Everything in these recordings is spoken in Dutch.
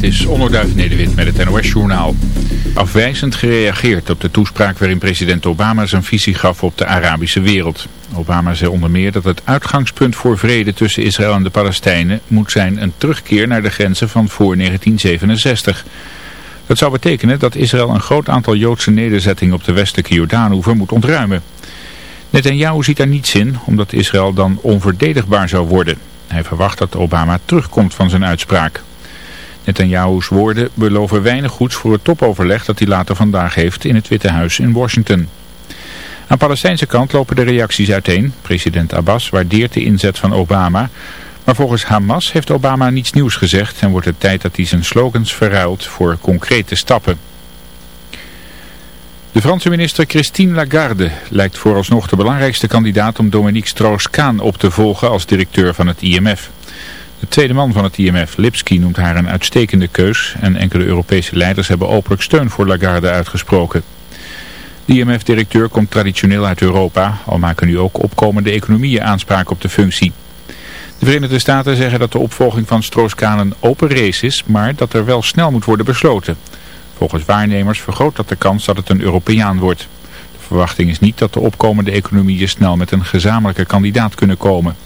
dit is Onderduif Nederwit met het NOS-journaal. Afwijzend gereageerd op de toespraak waarin president Obama zijn visie gaf op de Arabische wereld. Obama zei onder meer dat het uitgangspunt voor vrede tussen Israël en de Palestijnen moet zijn een terugkeer naar de grenzen van voor 1967. Dat zou betekenen dat Israël een groot aantal Joodse nederzettingen op de westelijke Jordaanoever moet ontruimen. Netanyahu ziet daar niets in, omdat Israël dan onverdedigbaar zou worden. Hij verwacht dat Obama terugkomt van zijn uitspraak. Netanyahu's woorden beloven weinig goeds voor het topoverleg dat hij later vandaag heeft in het Witte Huis in Washington. Aan Palestijnse kant lopen de reacties uiteen. President Abbas waardeert de inzet van Obama. Maar volgens Hamas heeft Obama niets nieuws gezegd en wordt het tijd dat hij zijn slogans verruilt voor concrete stappen. De Franse minister Christine Lagarde lijkt vooralsnog de belangrijkste kandidaat om Dominique Strauss-Kaan op te volgen als directeur van het IMF. De tweede man van het IMF, Lipsky, noemt haar een uitstekende keus en enkele Europese leiders hebben openlijk steun voor Lagarde uitgesproken. De IMF-directeur komt traditioneel uit Europa, al maken nu ook opkomende economieën aanspraak op de functie. De Verenigde Staten zeggen dat de opvolging van Strauss-Kaan een open race is, maar dat er wel snel moet worden besloten. Volgens waarnemers vergroot dat de kans dat het een Europeaan wordt. De verwachting is niet dat de opkomende economieën snel met een gezamenlijke kandidaat kunnen komen.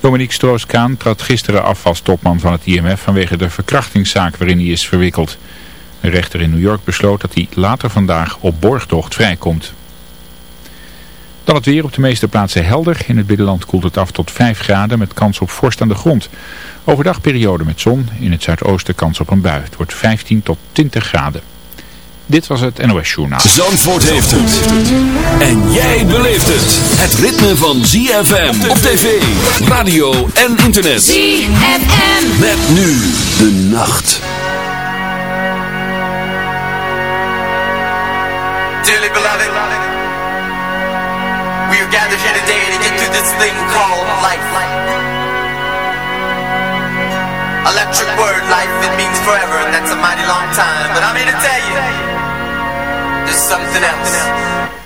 Dominique Strauss-Kaan trad gisteren af als topman van het IMF vanwege de verkrachtingszaak waarin hij is verwikkeld. Een rechter in New York besloot dat hij later vandaag op borgtocht vrijkomt. Dan het weer op de meeste plaatsen helder. In het binnenland koelt het af tot 5 graden met kans op vorst aan de grond. Overdag periode met zon. In het zuidoosten kans op een bui. Het wordt 15 tot 20 graden. Dit was het NOS Journaal. Zandvoort heeft het. Jij beleeft het. Het ritme van ZFM op tv, radio en internet. ZFM. Met nu de nacht. Dearly beloved, we are gathered here today to get through this thing called life. Electric word, life, it means forever, and that's a mighty long time. But I'm here to tell you, there's something else.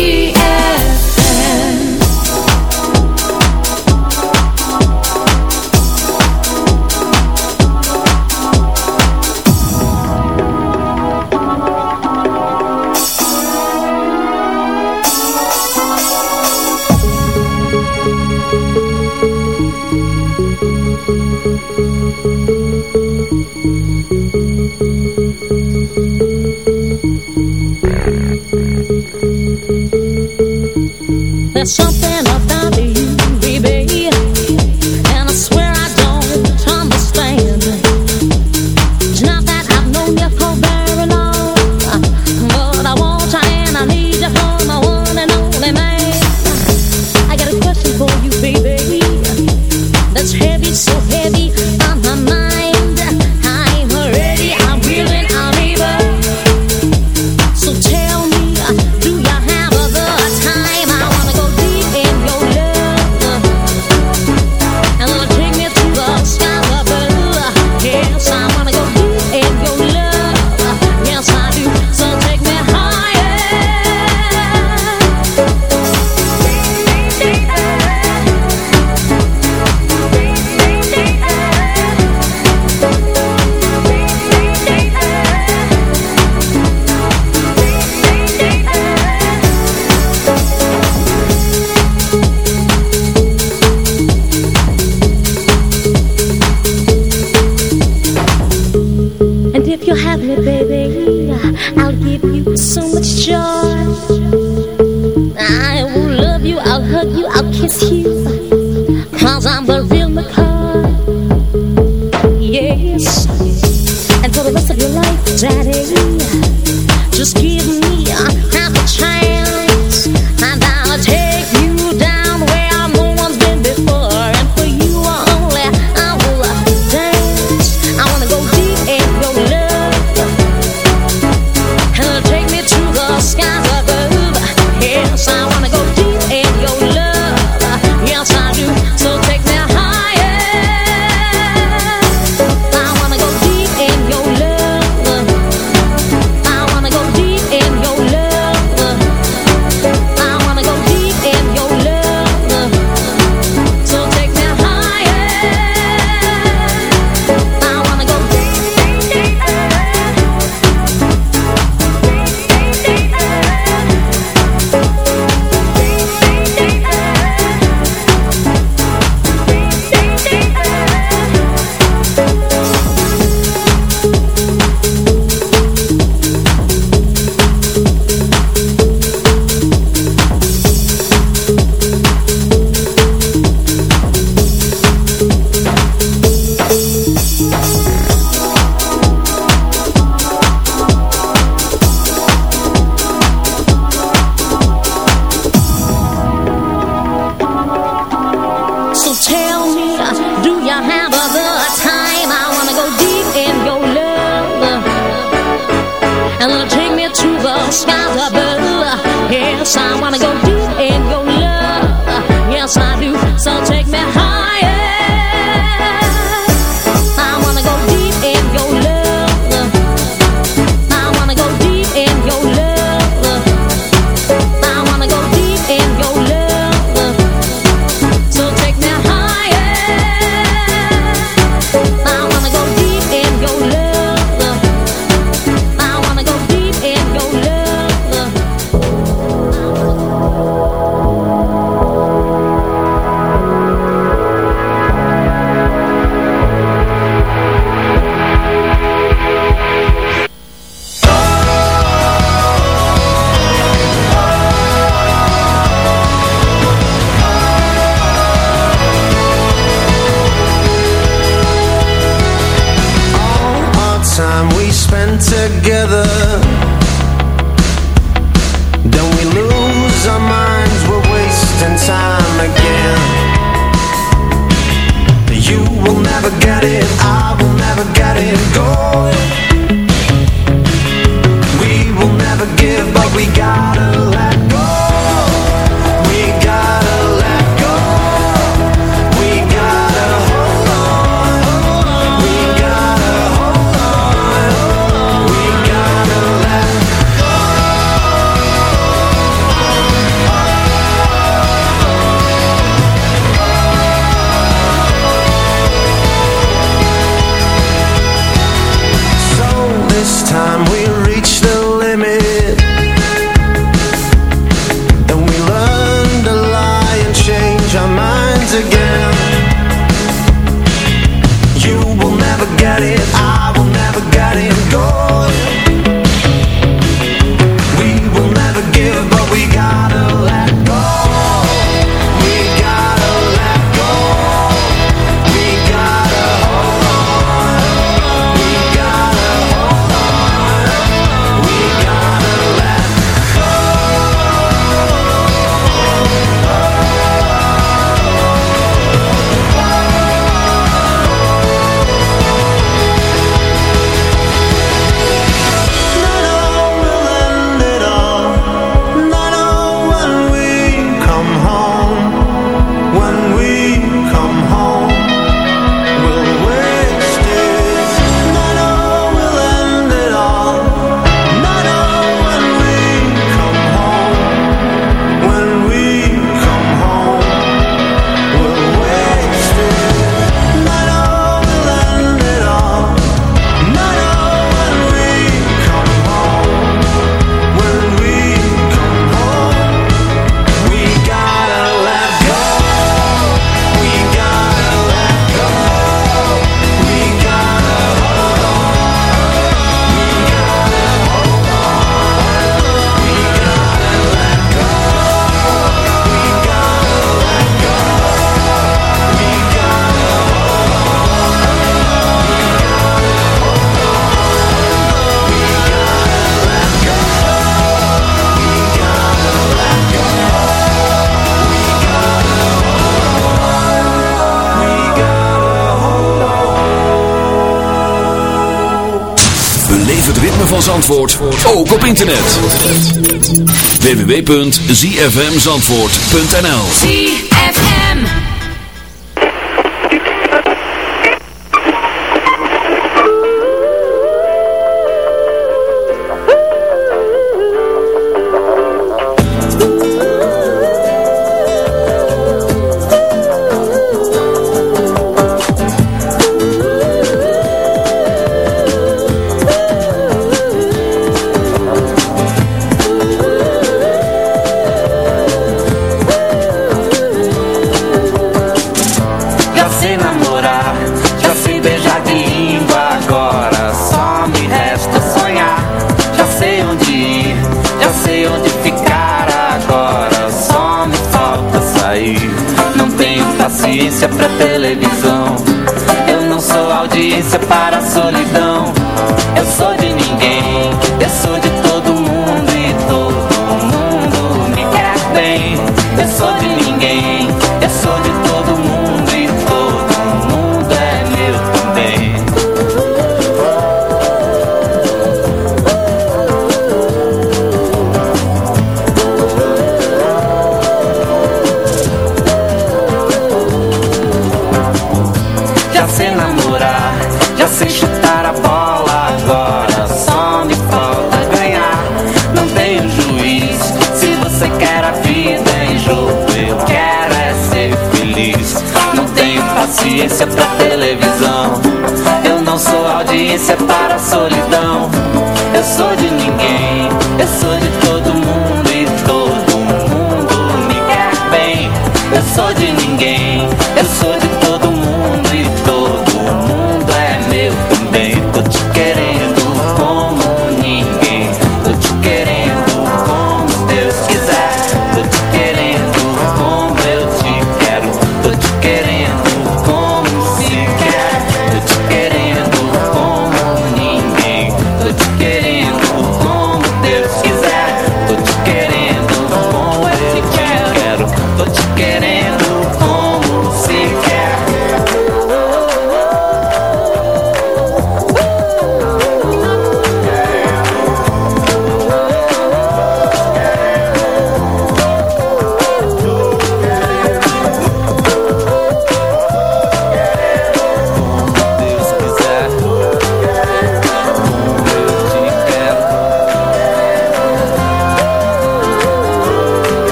www.zfmzandvoort.nl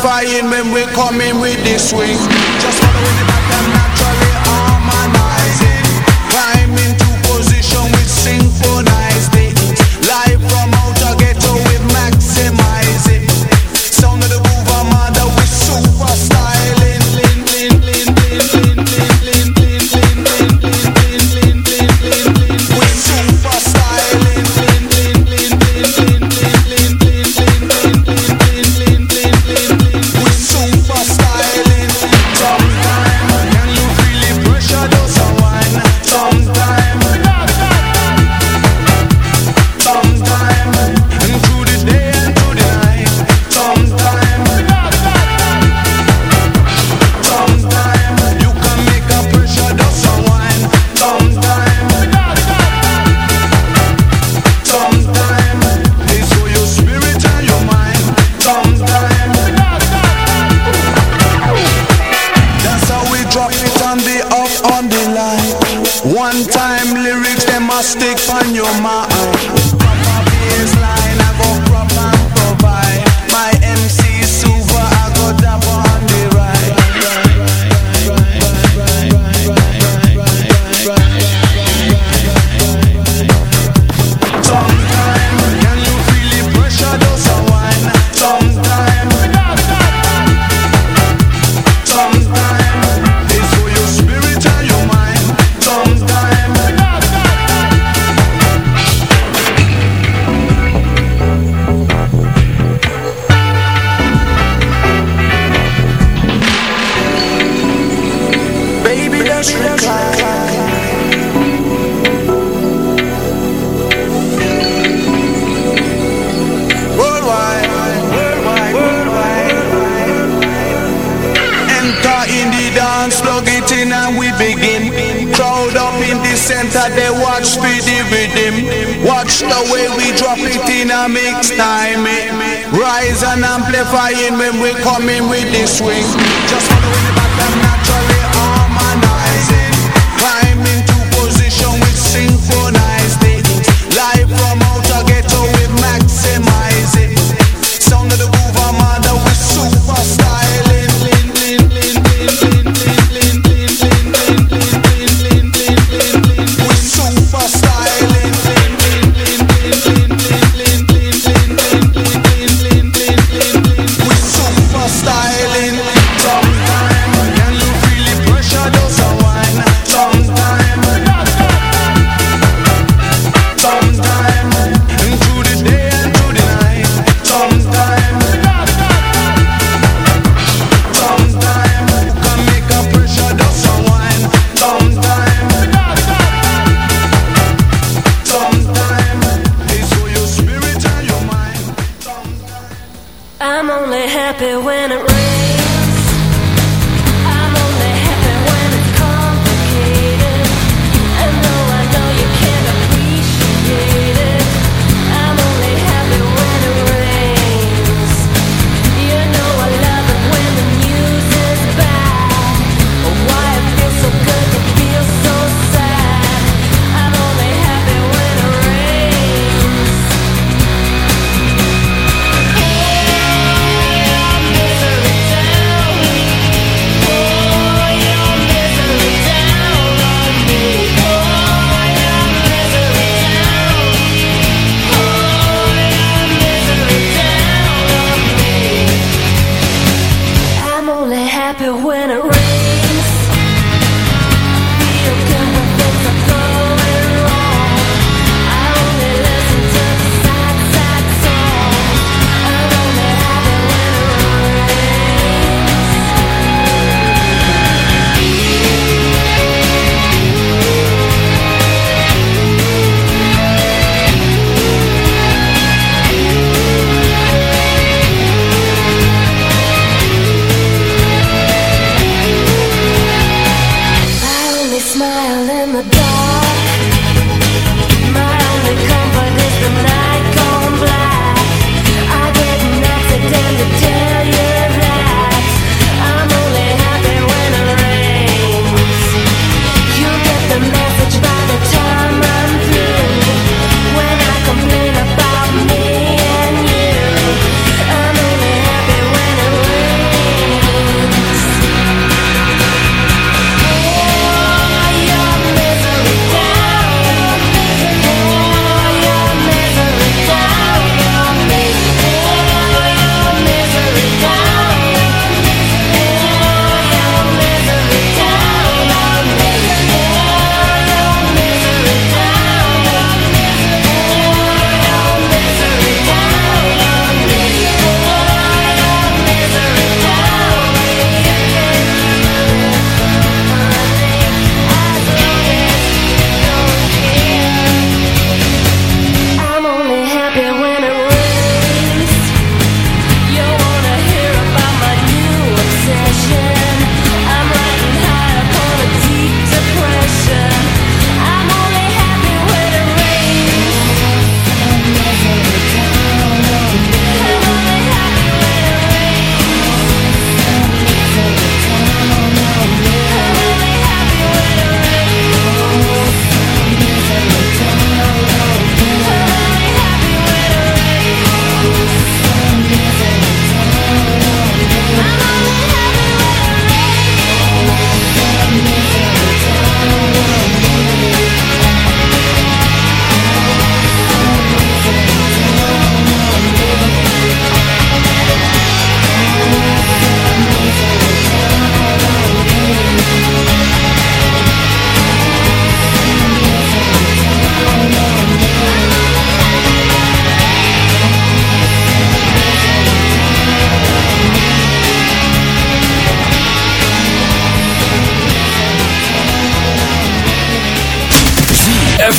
terrifying when we're coming with this swing. Just following it back naturally.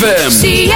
ZFM.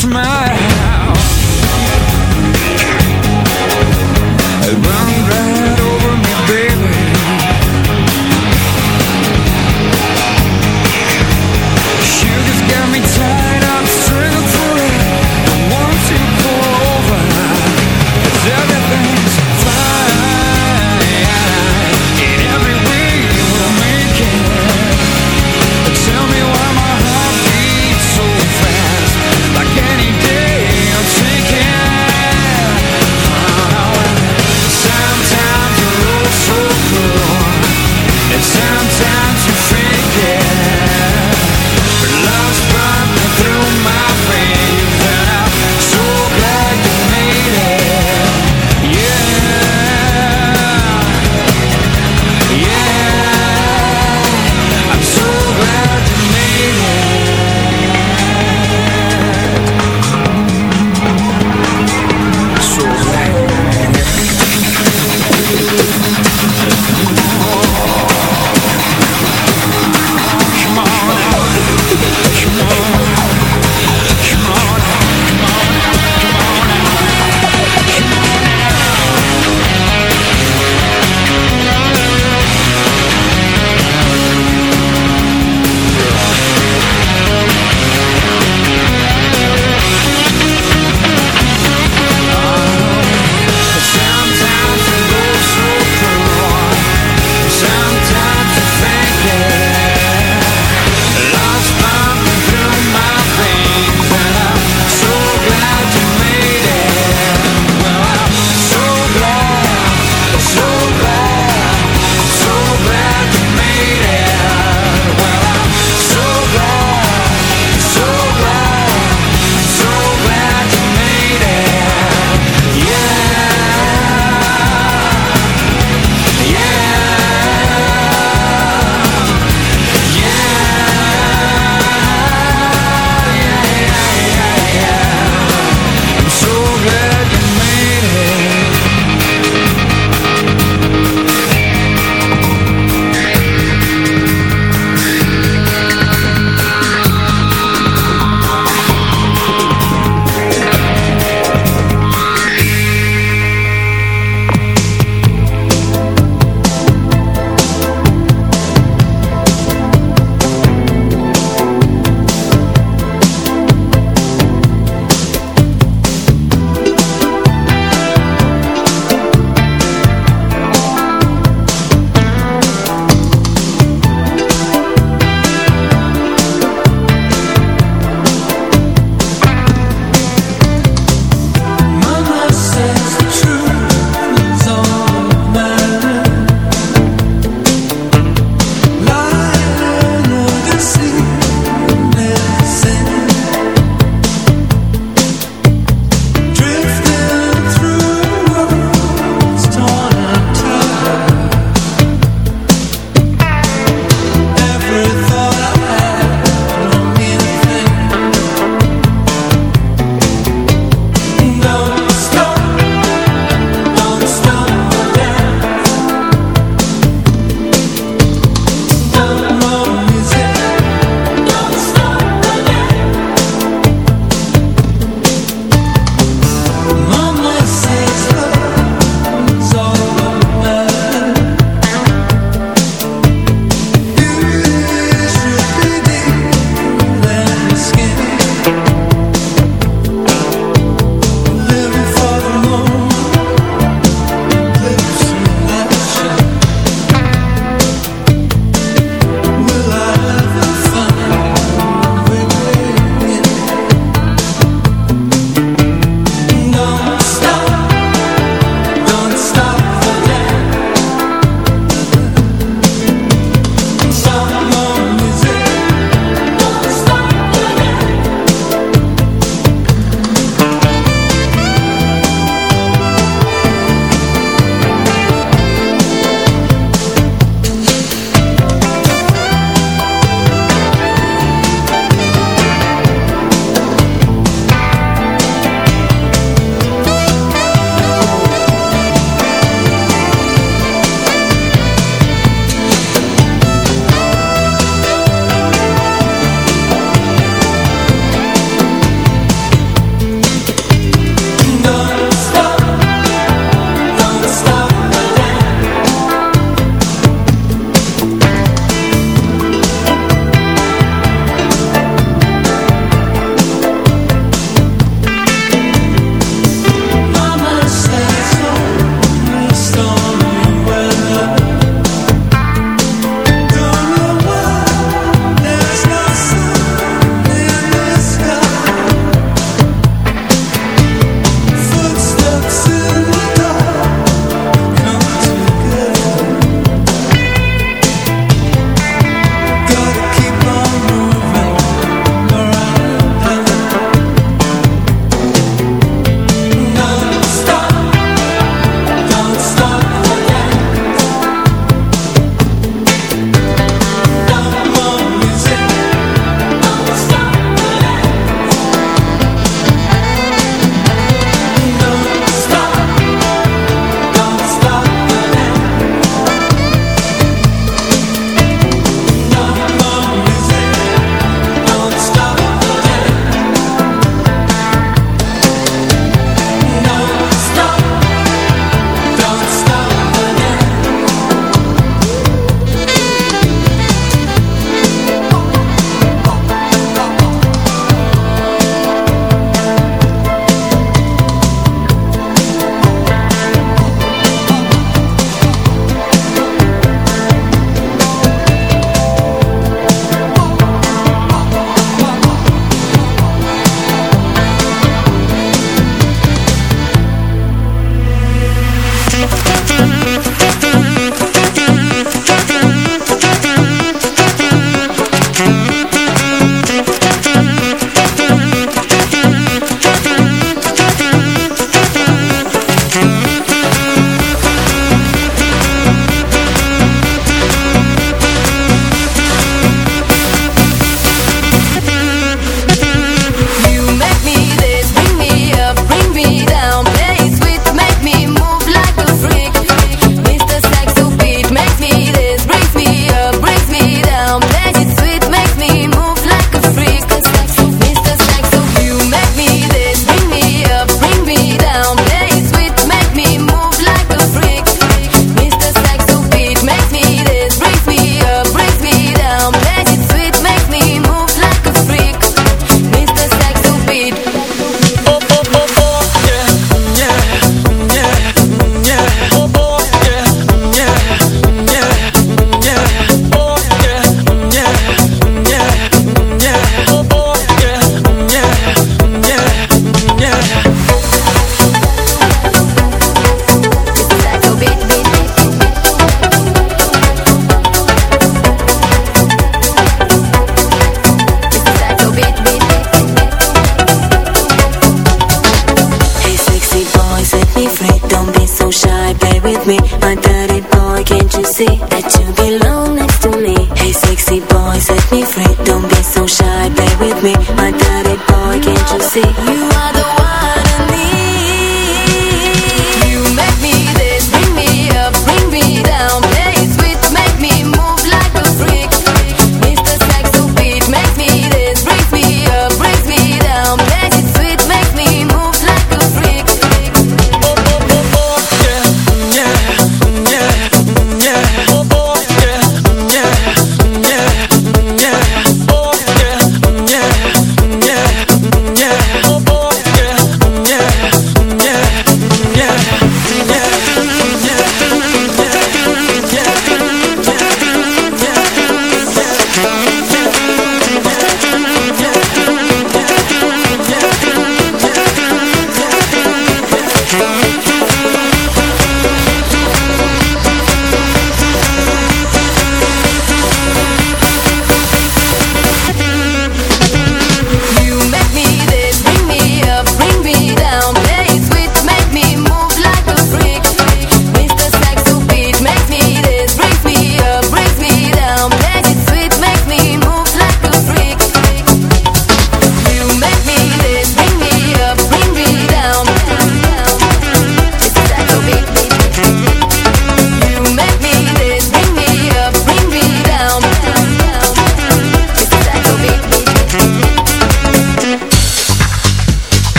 Smile